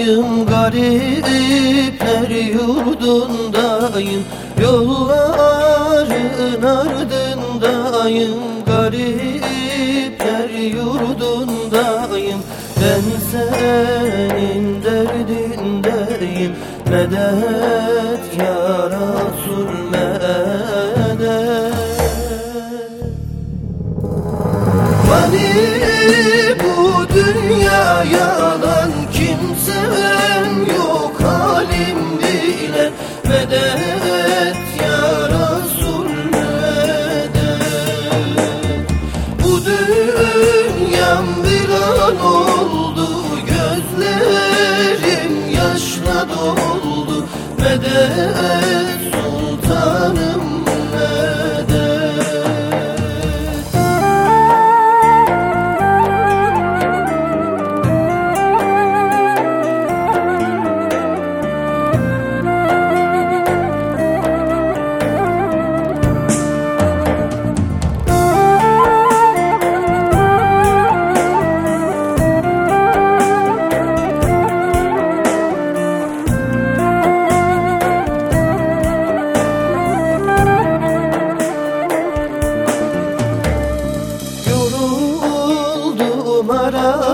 yurdundayım Garipler yurdundayım. Yolların ardındayım. Garipler yurdundayım. Ben senin derdindeyim. Medet ya Resul medet Hani bu dünya bilen Medet ya Resul medet Bu dünyam viran oldu Gözlerim yaşla doldu. Medet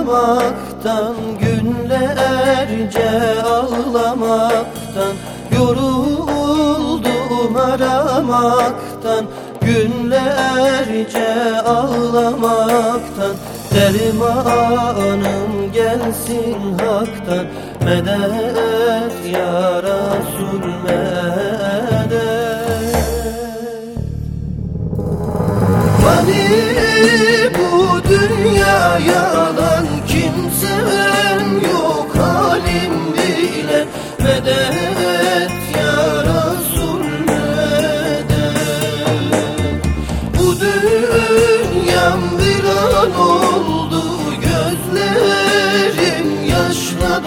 aramaktan Günlerce ağlamaktan Yoruldum aramaktan Günlerce ağlamaktan Dermanım gelsin haktan Medet ya Resul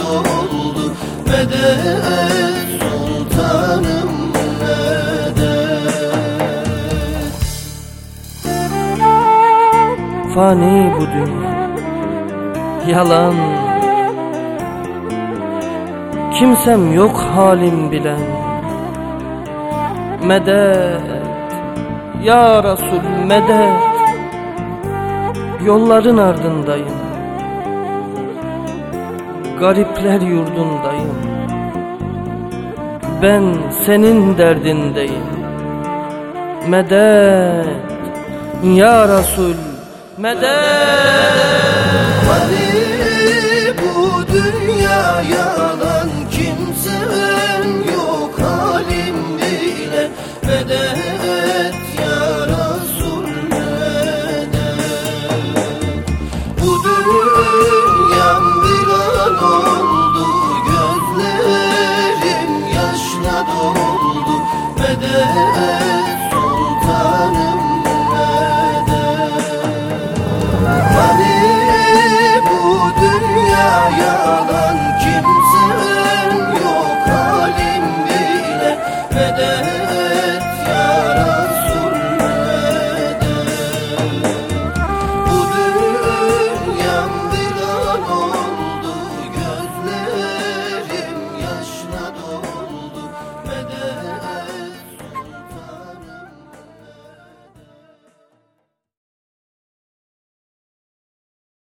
doldu Medet sultanım medet Fani bu dünya Yalan. Kimsem yok halim bilen. Medet. Ya Resul medet. Yolların ardındayım Garipler yurdundayım. Ben senin derdindeyim. Medet Ya Resul Medet. Hani